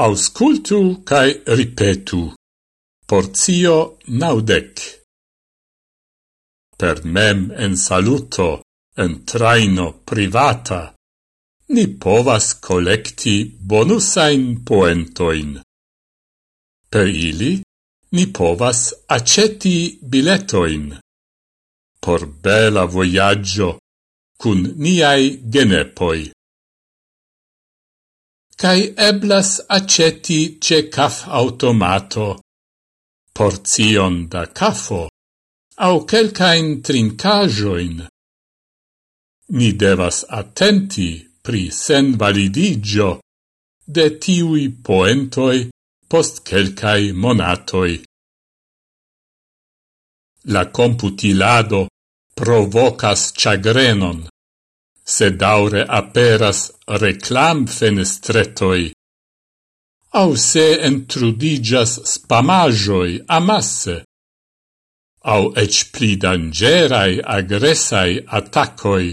Auscultu cae ripetu. Porzio naudec. Per mem en saluto, en traino privata, ni povas collecti bonusain poentoin. Per ili, ni povas aceti biletoin. Por bela voyaggio, cun niai genepoi cae eblas aceti ce caf automato. Porzion da cafo, au quelcaen trincajoin. Ni devas attenti pri sen validigio de tiui poentoi post quelcae monatoi. La computilado provocas chagrenon se daure aperas reclam fenestretoi, au se entrudigas spamajoi amasse, au ec pli dangerai agresai attaccoi.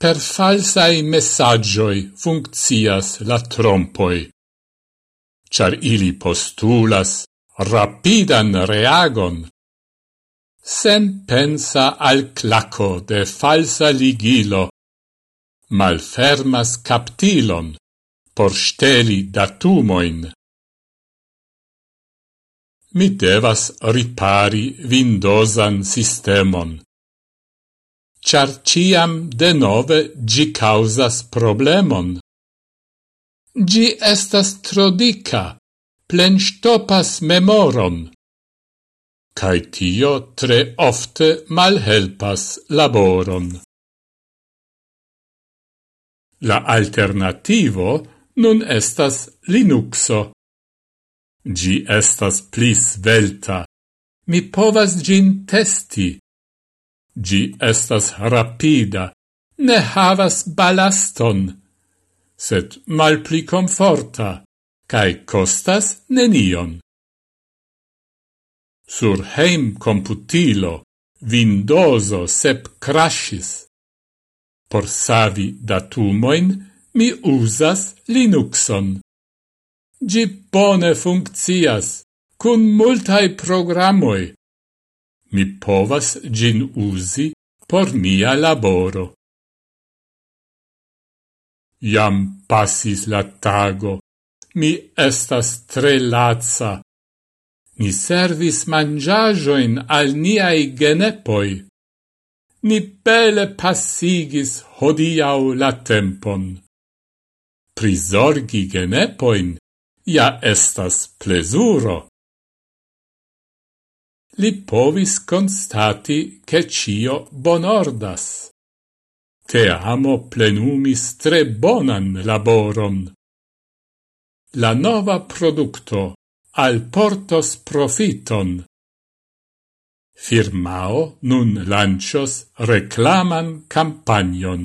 Per falsai messagioi funccias la trompoi, char ili postulas rapidan reagon sen pensa al claco de falsa ligilo, malfermas captilon por steli datumoin. Mi devas ripari windosan sistemon, char ciam de nove gi causas problemon. Gi estas trodica, plenstopas memoron cae tio tre ofte malhelpas laboron. La alternativo nun estas Linuxo. Gi estas plis velta. Mi povas gin testi. Gi estas rapida, ne havas balaston, sed mal pli comforta, cae costas nenion. Sur heim computilo Windoso sep crashis. Por savi datumoin mi usas Linuxon. Gi bone funccias, cun multai programoi. Mi povas gin usi por mia laboro. Iam passis la tago, mi estas tre lazza, Ni servis mangiagioin al niai genepoi. Ni bele passigis hodiau la tempon. Prisorgi genepoin ja estas plesuro. Li povis constati che cio bonordas. Te amo plenumis tre bonan laboron. La nova producto al portos profiton. Firmao nun lancios reclaman campagnon.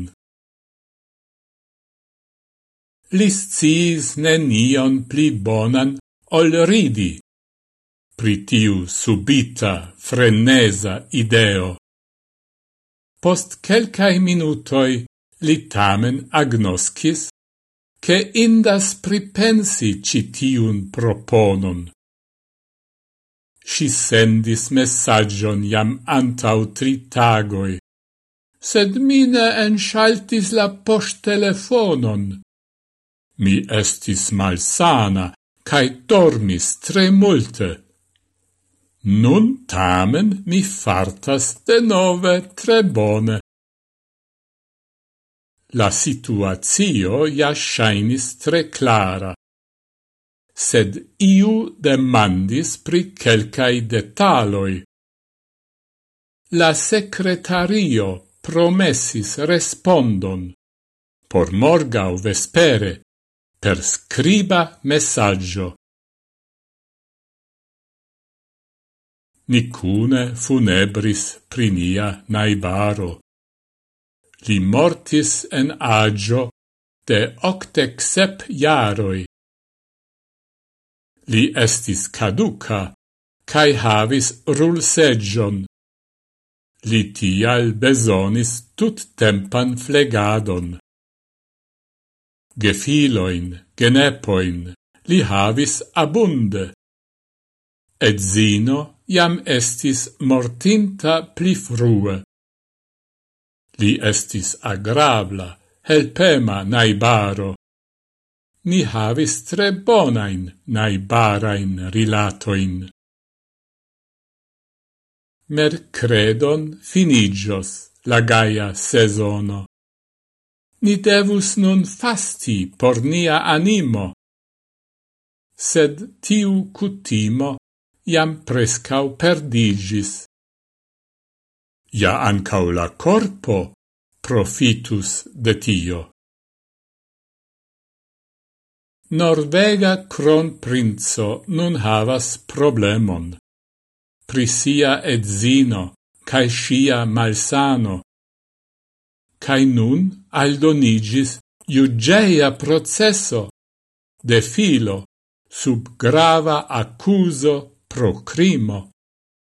Lisciis nenion pli bonan ol ridi. pritiu subita, frenesa ideo. Post quelcae minutoi li tamen agnoscis che indas pripensi citiun proponon. Si sendis messagion jam antau tri tagoi, sed mine enschaltis la posttelefonon. Mi estis malsana, cae dormis tre multe. Nun tamen mi fartas de nove tre bone. La situazio ja shainis tre clara. Sed iu demandis pri quelcae detaloi. La secretario promessis respondon por morgau vespere per scriba messaggio. Nicune funebris prinia naibaro Li mortis en agio de octec sep jaroi. Li estis caduca, cae havis rulsegion. Li tial besonis tut tempan flegadon. Gefiloin, genepoin, li havis abunde. Et zino jam estis mortinta pli frue. Li estis agrabla, helpema naibaro. Ni havis tre bonain naibarain rilatoin. Mercredon finigios la gaia sezono. Ni devus nun fasti por nia animo, sed tiu cutimo iam prescau perdigis ja ancau la corpo profitus de tio. Norvega cronprinco nun havas problemon. Pri sia edzino, cae sia malsano. Cae nun aldonigis iugeia processo de filo sub grava accuso pro crimo.